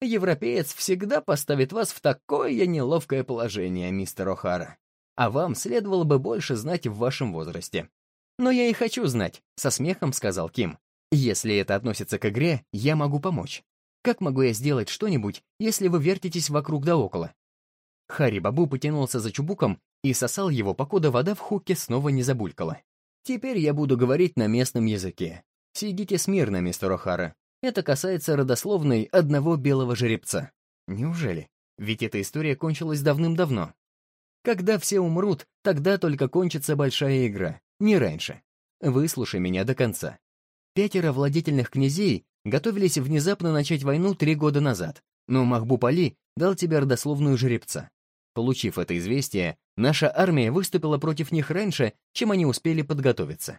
Европеец всегда поставит вас в такое неловкое положение, мистер О'Хара. А вам следовало бы больше знать в вашем возрасте. Но я и хочу знать, со смехом сказал Ким. Если это относится к игре, я могу помочь. Как могу я сделать что-нибудь, если вы вертитесь вокруг да около? Хари Бабу потянулся за чубуком и сосал его, покуда вода в хуке снова не забулькала. Теперь я буду говорить на местном языке. Сидите смирно, мистер О'Хара. Это касается родословной одного белого жеребца. Неужели? Ведь эта история кончилась давным-давно. Когда все умрут, тогда только кончится большая игра, не раньше. Выслушай меня до конца. Пятеро владетельных князей готовились внезапно начать войну три года назад, но Махбуб Али дал тебе родословную жеребца. Получив это известие, наша армия выступила против них раньше, чем они успели подготовиться.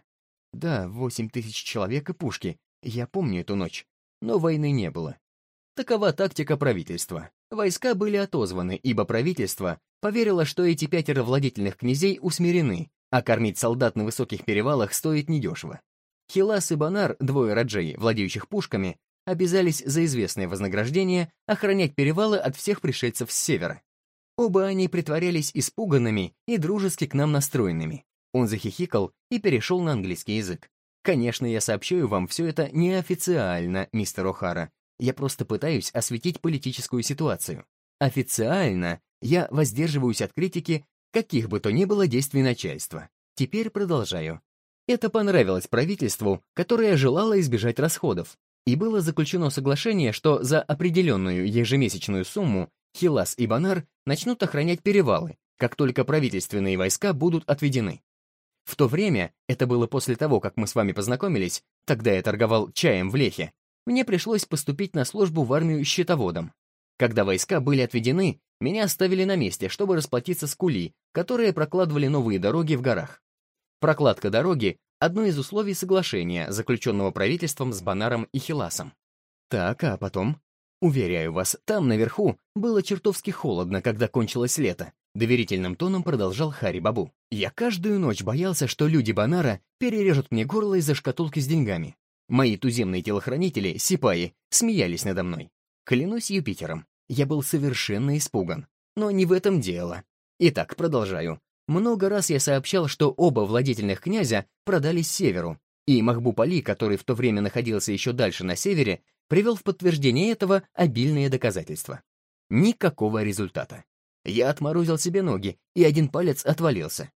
Да, восемь тысяч человек и пушки. Я помню эту ночь. Но войны не было. Такова тактика правительства. Войска были отозваны, ибо правительство поверило, что эти пятеро владетельных князей усмирены, а кормить солдат на высоких перевалах стоит недешево. Хилас и Банар, двое раджей, владеющих пушками, обязались за известное вознаграждение охранять перевалы от всех пришельцев с севера. Оба они притворялись испуганными и дружески к нам настроенными. Он захихикал и перешел на английский язык. Конечно, я сообщаю вам все это неофициально, мистер О'Хара. Я просто пытаюсь осветить политическую ситуацию. Официально я воздерживаюсь от критики каких бы то ни было действий начальства. Теперь продолжаю. Это понравилось правительству, которое желало избежать расходов, и было заключено соглашение, что за определенную ежемесячную сумму Хилас и Банар начнут охранять перевалы, как только правительственные войска будут отведены. В то время, это было после того, как мы с вами познакомились, тогда я торговал чаем в Лехе, мне пришлось поступить на службу в армию счетоводом. Когда войска были отведены, меня оставили на месте, чтобы расплатиться с кули, которые прокладывали новые дороги в горах. Прокладка дороги — одно из условий соглашения, заключенного правительством с Банаром и Хиласом. Так, а потом? Уверяю вас, там, наверху, было чертовски холодно, когда кончилось лето. Доверительным тоном продолжал Хари Бабу. Я каждую ночь боялся, что люди Банара перережут мне горло из-за шкатулки с деньгами. Мои туземные телохранители, сипаи, смеялись надо мной. Клянусь Юпитером, я был совершенно испуган. Но не в этом дело. Итак, продолжаю. Много раз я сообщал, что оба владетельных князя продались северу, и Махбуб Али, который в то время находился еще дальше на севере, привел в подтверждение этого обильные доказательства. Никакого результата. Я отморозил себе ноги, и один палец отвалился.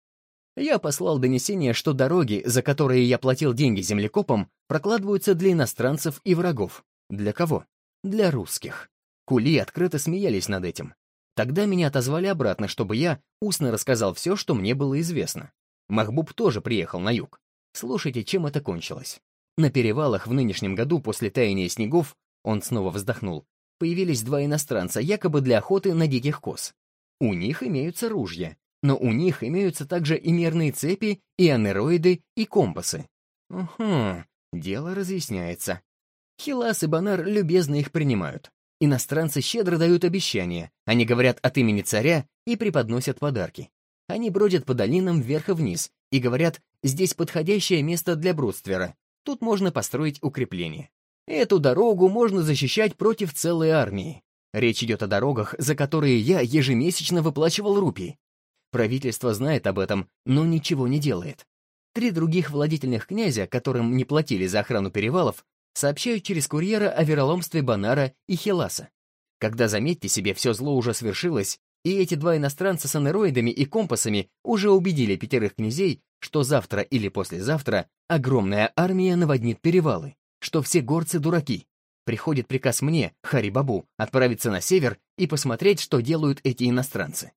Я послал донесение, что дороги, за которые я платил деньги землекопам, прокладываются для иностранцев и врагов. Для кого? Для русских. Кули открыто смеялись над этим. Тогда меня отозвали обратно, чтобы я устно рассказал все, что мне было известно. Махбуб тоже приехал на юг. Слушайте, чем это кончилось. На перевалах в нынешнем году после таяния снегов, он снова вздохнул, появились два иностранца, якобы для охоты на диких коз. У них имеются ружья, но у них имеются также и мерные цепи, и анероиды, и компасы. Угу, дело разъясняется. Хилас и Банар любезно их принимают. Иностранцы щедро дают обещания, они говорят от имени царя и преподносят подарки. Они бродят по долинам вверх и вниз и говорят, здесь подходящее место для бродствера, тут можно построить укрепление. Эту дорогу можно защищать против целой армии. Речь идет о дорогах, за которые я ежемесячно выплачивал рупии. Правительство знает об этом, но ничего не делает. Три других владетельных князя, которым не платили за охрану перевалов, сообщают через курьера о вероломстве Банара и Хеласа. Когда, заметьте себе, все зло уже свершилось, и эти два иностранца с анероидами и компасами уже убедили пятерых князей, что завтра или послезавтра огромная армия наводнит перевалы, что все горцы дураки. Приходит приказ мне, Хари Бабу, отправиться на север и посмотреть, что делают эти иностранцы.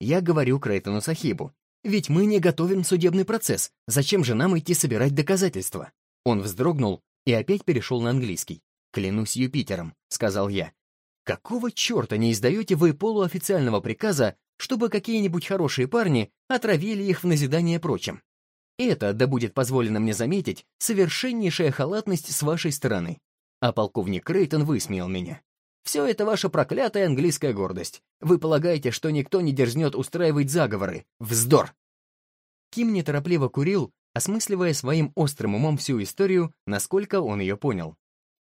Я говорю Крейтону Сахибу, ведь мы не готовим судебный процесс, зачем же нам идти собирать доказательства? Он вздрогнул и опять перешел на английский. «Клянусь Юпитером», — сказал я. «Какого черта не издаете вы полуофициального приказа, чтобы какие-нибудь хорошие парни отравили их в назидание прочим? Это, да будет позволено мне заметить, совершеннейшая халатность с вашей стороны». А полковник Крейтон высмеял меня. «Все это ваша проклятая английская гордость. Вы полагаете, что никто не дерзнет устраивать заговоры. Вздор!» Ким неторопливо курил, осмысливая своим острым умом всю историю, насколько он ее понял.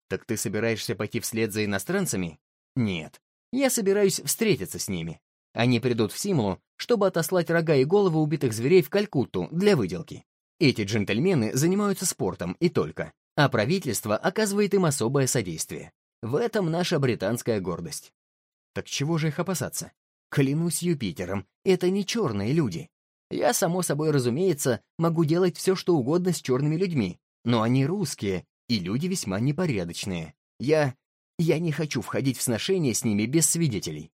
«Так ты собираешься пойти вслед за иностранцами?» «Нет. Я собираюсь встретиться с ними. Они придут в Симлу, чтобы отослать рога и головы убитых зверей в Калькутту для выделки. Эти джентльмены занимаются спортом и только, а правительство оказывает им особое содействие. В этом наша британская гордость. Так чего же их опасаться? Клянусь Юпитером, это не черные люди. Я, само собой разумеется, могу делать все, что угодно с черными людьми, но они русские, и люди весьма непорядочные. Я... я не хочу входить в сношения с ними без свидетелей.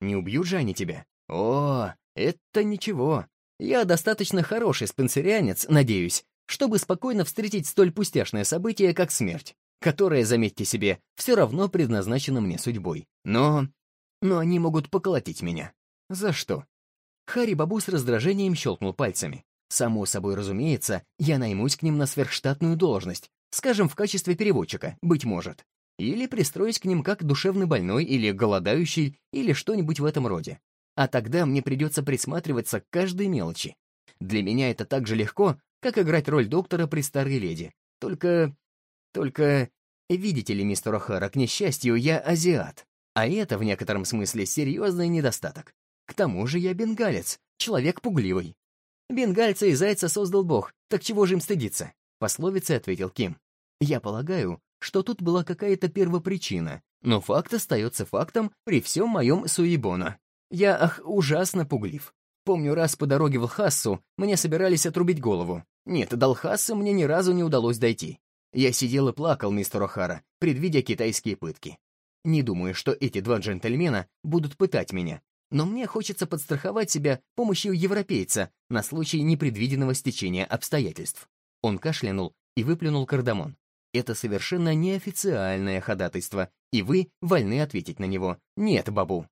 Не убьют же они тебя? О, это ничего. Я достаточно хороший спансерянец, надеюсь, чтобы спокойно встретить столь пустяшное событие, как смерть, которая, заметьте себе, все равно предназначена мне судьбой. Но... но они могут поколотить меня. За что? Хари Бабу с раздражением щелкнул пальцами. Само собой разумеется, я наймусь к ним на сверхштатную должность, скажем, в качестве переводчика, быть может. Или пристроюсь к ним как душевный больной или голодающий, или что-нибудь в этом роде. А тогда мне придется присматриваться к каждой мелочи. Для меня это так же легко, как играть роль доктора при старой леди. Только... только... Видите ли, мистер О'Хара, к несчастью, я азиат. А это, в некотором смысле, серьезный недостаток. К тому же я бенгалец, человек пугливый. Бенгальца и зайца создал Бог, так чего же им стыдиться? Пословицей ответил Ким. Я полагаю, что тут была какая-то первопричина, но факт остается фактом при всем моем суебона. Я, ах, ужасно пуглив. Помню, раз по дороге в Лхассу мне собирались отрубить голову. Нет, до Лхасса мне ни разу не удалось дойти. Я сидел и плакал, мистер О'Хара, предвидя китайские пытки. Не думаю, что эти два джентльмена будут пытать меня, но мне хочется подстраховать себя помощью европейца на случай непредвиденного стечения обстоятельств. Он кашлянул и выплюнул кардамон. Это совершенно неофициальное ходатайство, и вы вольны ответить на него. Нет, бабу.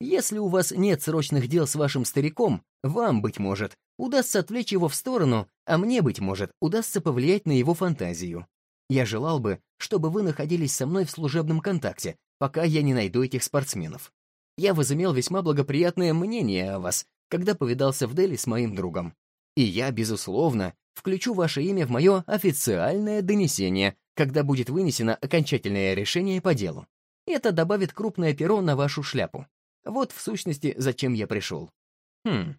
Если у вас нет срочных дел с вашим стариком, вам, быть может, удастся отвлечь его в сторону, а мне, быть может, удастся повлиять на его фантазию. Я желал бы, чтобы вы находились со мной в служебном контакте, пока я не найду этих спортсменов я возымел весьма благоприятное мнение о вас, когда повидался в Дели с моим другом. И я, безусловно, включу ваше имя в мое официальное донесение, когда будет вынесено окончательное решение по делу. Это добавит крупное перо на вашу шляпу. Вот, в сущности, зачем я пришел. Хм.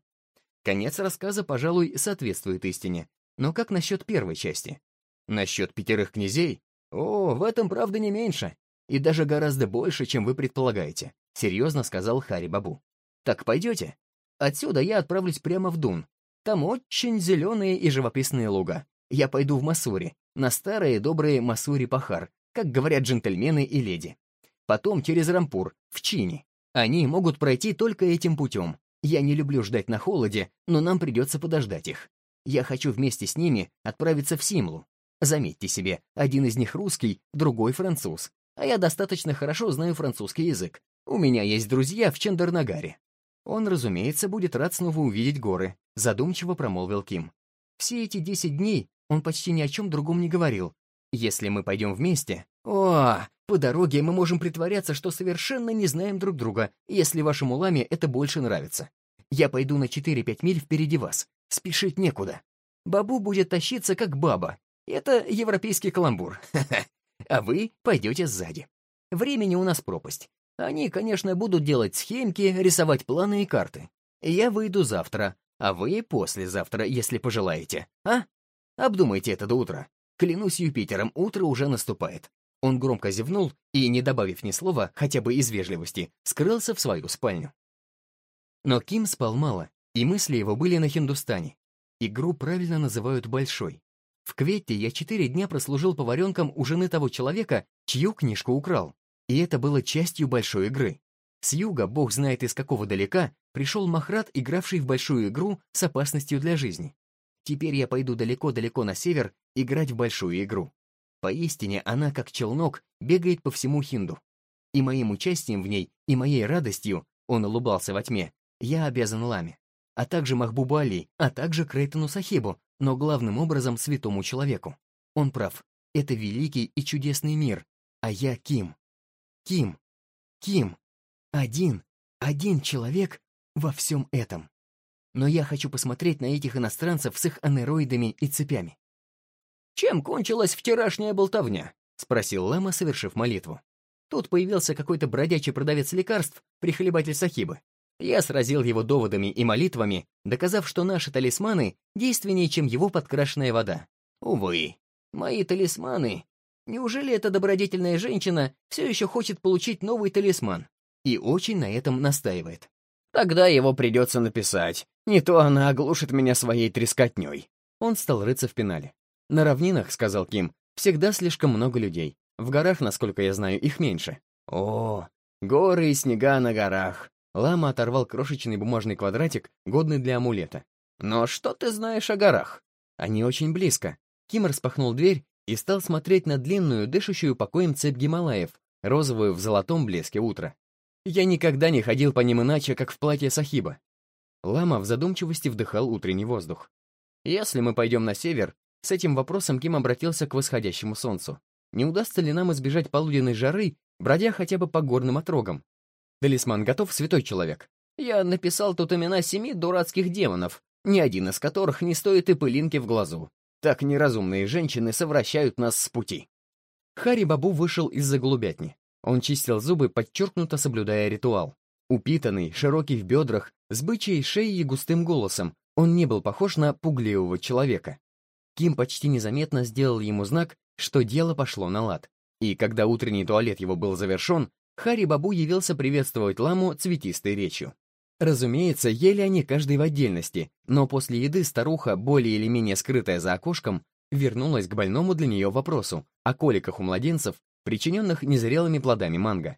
Конец рассказа, пожалуй, соответствует истине. Но как насчет первой части? Насчет пятерых князей? О, в этом правда не меньше. И даже гораздо больше, чем вы предполагаете, серьезно сказал Хари Бабу. Так пойдете? Отсюда я отправлюсь прямо в Дун. Там очень зеленые и живописные луга. Я пойду в Масури, на старые добрые Масури-Пахар, как говорят джентльмены и леди. Потом через Рампур, в Чини. Они могут пройти только этим путем. Я не люблю ждать на холоде, но нам придется подождать их. Я хочу вместе с ними отправиться в Симлу. Заметьте себе, один из них русский, другой француз. А я достаточно хорошо знаю французский язык. У меня есть друзья в Чендернагаре. Он, разумеется, будет рад снова увидеть горы, задумчиво промолвил Ким. Все эти десять дней он почти ни о чем другом не говорил. Если мы пойдем вместе... О, по дороге мы можем притворяться, что совершенно не знаем друг друга, если вашему ламе это больше нравится. Я пойду на 4-5 миль впереди вас. Спешить некуда. Бабу будет тащиться, как баба. Это европейский каламбур. А вы пойдете сзади. Времени у нас пропасть. Они, конечно, будут делать схемки, рисовать планы и карты. Я выйду завтра, а вы послезавтра, если пожелаете. А? Обдумайте это до утра. Клянусь Юпитером, утро уже наступает. Он громко зевнул и, не добавив ни слова, хотя бы из вежливости, скрылся в свою спальню. Но Ким спал мало, и мысли его были на Хиндустане. Игру правильно называют «большой». В Кветте я четыре дня прослужил поваренком у жены того человека, чью книжку украл. И это было частью большой игры. С юга, бог знает из какого далека, пришел Махрат, игравший в большую игру с опасностью для жизни. Теперь я пойду далеко-далеко на север играть в большую игру. Поистине она, как челнок, бегает по всему Хинду. И моим участием в ней, и моей радостью, он улыбался во тьме, я обязан Ламе, а также Махбубу Али, а также Крейтону Сахибу, но главным образом святому человеку. Он прав, это великий и чудесный мир, а я Ким. Ким. Ким. Один. Один человек во всем этом. Но я хочу посмотреть на этих иностранцев с их анероидами и цепями. «Чем кончилась вчерашняя болтовня?» — спросил Лама, совершив молитву. Тут появился какой-то бродячий продавец лекарств, прихлебатель Сахибы. Я сразил его доводами и молитвами, доказав, что наши талисманы действеннее, чем его подкрашенная вода. Увы, мои талисманы Неужели эта добродетельная женщина все еще хочет получить новый талисман? И очень на этом настаивает. Тогда его придется написать. Не то она оглушит меня своей трескотней. Он стал рыться в пенале. На равнинах, сказал Ким, всегда слишком много людей. В горах, насколько я знаю, их меньше. О, горы и снега на горах. Лама оторвал крошечный бумажный квадратик, годный для амулета. Но что ты знаешь о горах? Они очень близко. Ким распахнул дверь и стал смотреть на длинную, дышащую покоем цепь Гималаев, розовую в золотом блеске утра. Я никогда не ходил по ним иначе, как в платье Сахиба. Лама в задумчивости вдыхал утренний воздух. Если мы пойдем на север, с этим вопросом Ким обратился к восходящему солнцу. Не удастся ли нам избежать полуденной жары, бродя хотя бы по горным отрогам? Талисман готов, святой человек. Я написал тут имена семи дурацких демонов, ни один из которых не стоит и пылинки в глазу. Так неразумные женщины совращают нас с пути. Хари Бабу вышел из-за голубятни. Он чистил зубы, подчеркнуто соблюдая ритуал. Упитанный, широкий в бедрах, с бычьей шеей и густым голосом, он не был похож на пугливого человека. Ким почти незаметно сделал ему знак, что дело пошло на лад. И когда утренний туалет его был завершен, Хари Бабу явился приветствовать ламу цветистой речью. Разумеется, ели они каждый в отдельности, но после еды старуха, более или менее скрытая за окошком, вернулась к больному для нее вопросу о коликах у младенцев, причиненных незрелыми плодами манго.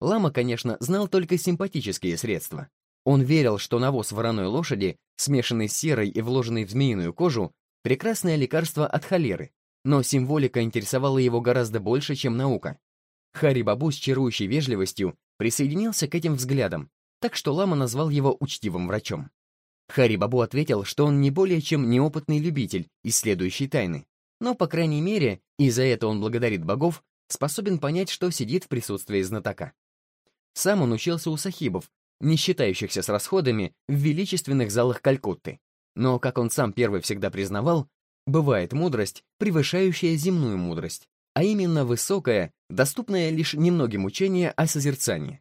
Лама, конечно, знал только симпатические средства. Он верил, что навоз вороной лошади, смешанный с серой и вложенный в змеиную кожу, прекрасное лекарство от холеры, но символика интересовала его гораздо больше, чем наука. Хари Бабу с чарующей вежливостью присоединился к этим взглядам, так что Лама назвал его учтивым врачом. Хари Бабу ответил, что он не более чем неопытный любитель, исследующий тайны, но, по крайней мере, и за это он благодарит богов, способен понять, что сидит в присутствии знатока. Сам он учился у сахибов, не считающихся с расходами в величественных залах Калькутты. Но, как он сам первый всегда признавал, бывает мудрость, превышающая земную мудрость, а именно высокая, доступная лишь немногим учение о созерцании.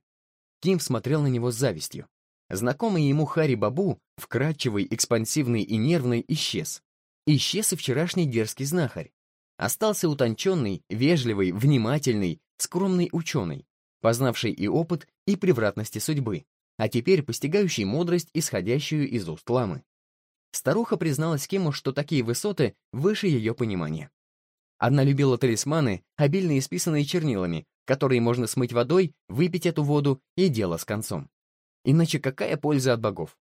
Ким смотрел на него с завистью. знакомый ему Хари Бабу, вкрадчивый, экспансивный и нервный, исчез. Исчез и вчерашний дерзкий знахарь. Остался утонченный, вежливый, внимательный, скромный ученый, познавший и опыт, и превратности судьбы, а теперь постигающий мудрость, исходящую из уст ламы. Старуха призналась Киму, что такие высоты выше ее понимания. Она любила талисманы, обильно исписанные чернилами, которые можно смыть водой, выпить эту воду и дело с концом. Иначе какая польза от богов?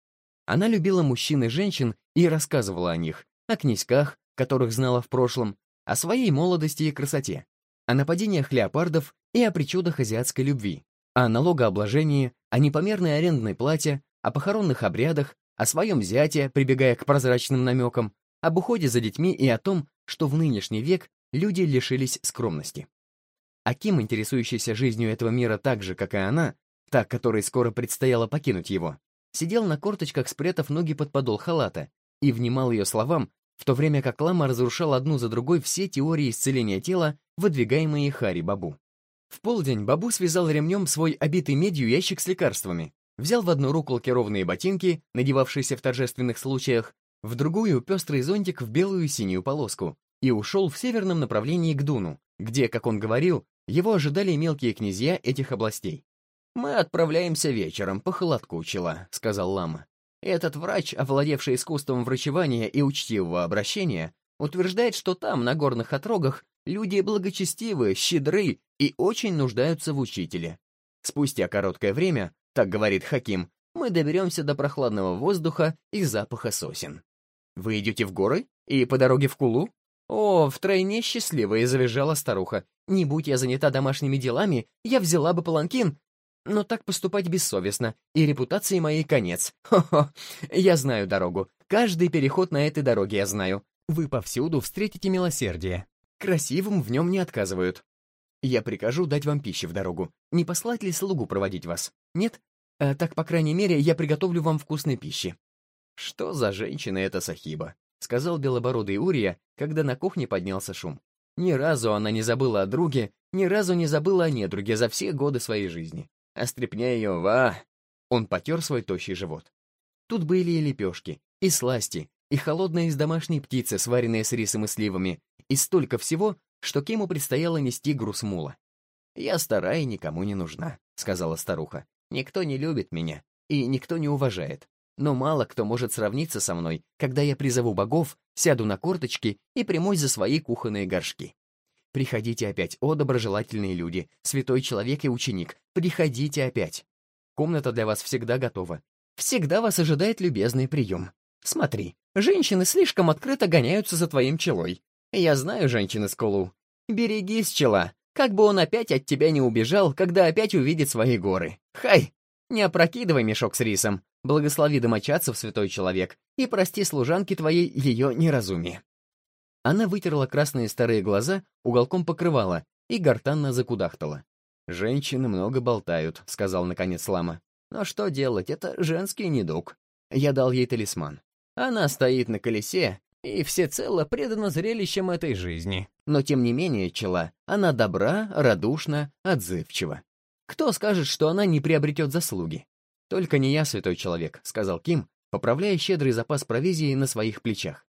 Она любила мужчин и женщин и рассказывала о них, о князьках, которых знала в прошлом, о своей молодости и красоте, о нападениях леопардов и о причудах азиатской любви, о налогообложении, о непомерной арендной плате, о похоронных обрядах, о своем зяте, прибегая к прозрачным намекам, об уходе за детьми и о том, что в нынешний век люди лишились скромности. Аким, интересующийся жизнью этого мира так же, как и она, та, которой скоро предстояло покинуть его, сидел на корточках, спрятав ноги под подол халата, и внимал ее словам, в то время как Лама разрушал одну за другой все теории исцеления тела, выдвигаемые Хари Бабу. В полдень Бабу связал ремнем свой обитый медью ящик с лекарствами, взял в одну руку лакированные ботинки, надевавшиеся в торжественных случаях, в другую — пестрый зонтик в белую и синюю полоску, и ушел в северном направлении к Дуну, где, как он говорил, его ожидали мелкие князья этих областей. «Мы отправляемся вечером по холодку, чела», — сказал Лама. Этот врач, овладевший искусством врачевания и учтивого обращения, утверждает, что там, на горных отрогах, люди благочестивы, щедры и очень нуждаются в учителе. Спустя короткое время, так говорит Хаким, мы доберемся до прохладного воздуха и запаха сосен. Вы идете в горы? И по дороге в Кулу? О, втройне счастливая, завизжала старуха. Не будь я занята домашними делами, я взяла бы паланкин но так поступать бессовестно, и репутации моей конец. Хо-хо, я знаю дорогу. Каждый переход на этой дороге я знаю. Вы повсюду встретите милосердие. Красивым в нем не отказывают. Я прикажу дать вам пищи в дорогу. Не послать ли слугу проводить вас? Нет? А так, по крайней мере, я приготовлю вам вкусной пищи. Что за женщина эта Сахиба? Сказал белобородый Урия, когда на кухне поднялся шум. Ни разу она не забыла о друге, ни разу не забыла о недруге за все годы своей жизни а ее, ва!» Он потер свой тощий живот. Тут были и лепешки, и сласти, и холодные из домашней птицы, сваренные с рисом и сливами, и столько всего, что Кему предстояло нести груз мула. «Я старая и никому не нужна», — сказала старуха. «Никто не любит меня, и никто не уважает. Но мало кто может сравниться со мной, когда я призову богов, сяду на корточки и примусь за свои кухонные горшки. Приходите опять, о доброжелательные люди, святой человек и ученик, приходите опять. Комната для вас всегда готова. Всегда вас ожидает любезный прием. Смотри, женщины слишком открыто гоняются за твоим челой. Я знаю женщины Скулу. Берегись, чела, как бы он опять от тебя не убежал, когда опять увидит свои горы. Хай! Не опрокидывай мешок с рисом. Благослови домочадцев, святой человек, и прости служанке твоей ее неразумие. Она вытерла красные старые глаза уголком покрывала и гортанно закудахтала. «Женщины много болтают», — сказал наконец Лама. «Но что делать, это женский недуг. Я дал ей талисман. Она стоит на колесе и всецело предана зрелищам этой жизни. Но тем не менее, чела, она добра, радушна, отзывчива. Кто скажет, что она не приобретет заслуги? Только не я, святой человек», — сказал Ким, поправляя щедрый запас провизии на своих плечах.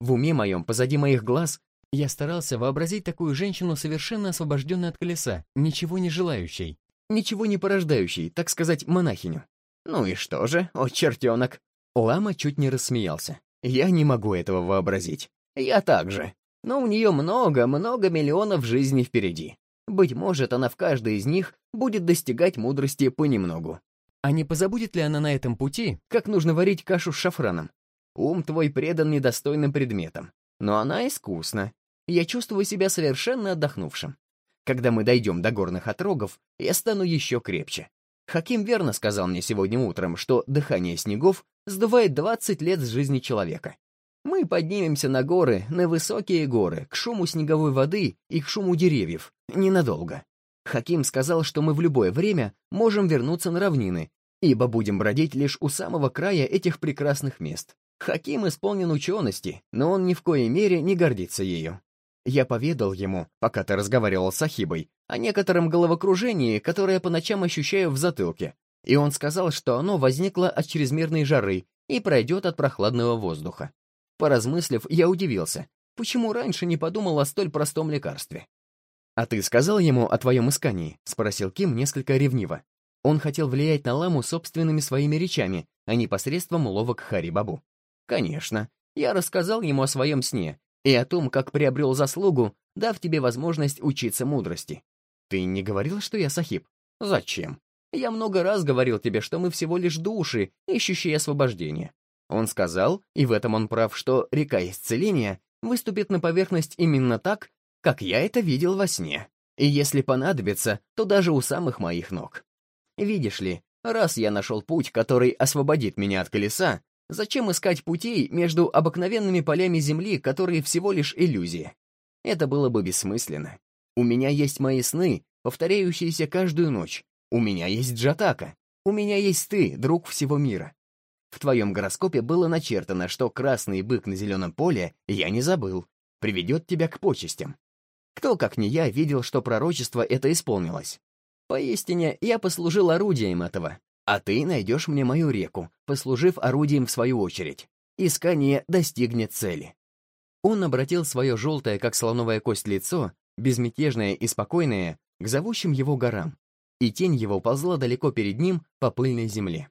В уме моем, позади моих глаз, я старался вообразить такую женщину, совершенно освобожденной от колеса, ничего не желающей, ничего не порождающей, так сказать, монахиню. Ну и что же, о чертенок? Лама чуть не рассмеялся. Я не могу этого вообразить. Я также. Но у нее много-много миллионов жизней впереди. Быть может, она в каждой из них будет достигать мудрости понемногу. А не позабудет ли она на этом пути, как нужно варить кашу с шафраном? Ум твой предан недостойным предметам. Но она искусна. Я чувствую себя совершенно отдохнувшим. Когда мы дойдем до горных отрогов, я стану еще крепче. Хаким верно сказал мне сегодня утром, что дыхание снегов сдувает 20 лет с жизни человека. Мы поднимемся на горы, на высокие горы, к шуму снеговой воды и к шуму деревьев. Ненадолго. Хаким сказал, что мы в любое время можем вернуться на равнины, ибо будем бродить лишь у самого края этих прекрасных мест. Хаким исполнен учености, но он ни в коей мере не гордится ею. Я поведал ему, пока ты разговаривал с Ахибой, о некотором головокружении, которое по ночам ощущаю в затылке, и он сказал, что оно возникло от чрезмерной жары и пройдет от прохладного воздуха. Поразмыслив, я удивился, почему раньше не подумал о столь простом лекарстве. «А ты сказал ему о твоем искании?» — спросил Ким несколько ревниво. Он хотел влиять на ламу собственными своими речами, а не посредством уловок Хари-Бабу. «Конечно. Я рассказал ему о своем сне и о том, как приобрел заслугу, дав тебе возможность учиться мудрости. Ты не говорил, что я сахиб? Зачем? Я много раз говорил тебе, что мы всего лишь души, ищущие освобождения. Он сказал, и в этом он прав, что река исцеления выступит на поверхность именно так, как я это видел во сне. И если понадобится, то даже у самых моих ног. Видишь ли, раз я нашел путь, который освободит меня от колеса, зачем искать путей между обыкновенными полями Земли, которые всего лишь иллюзия? Это было бы бессмысленно. У меня есть мои сны, повторяющиеся каждую ночь. У меня есть Джатака. У меня есть ты, друг всего мира. В твоем гороскопе было начертано, что красный бык на зеленом поле, я не забыл, приведет тебя к почестям. Кто, как не я, видел, что пророчество это исполнилось? Поистине, я послужил орудием этого, а ты найдешь мне мою реку, послужив орудием в свою очередь. Искание достигнет цели. Он обратил свое желтое, как слоновая кость, лицо, безмятежное и спокойное, к зовущим его горам, и тень его ползла далеко перед ним по пыльной земле.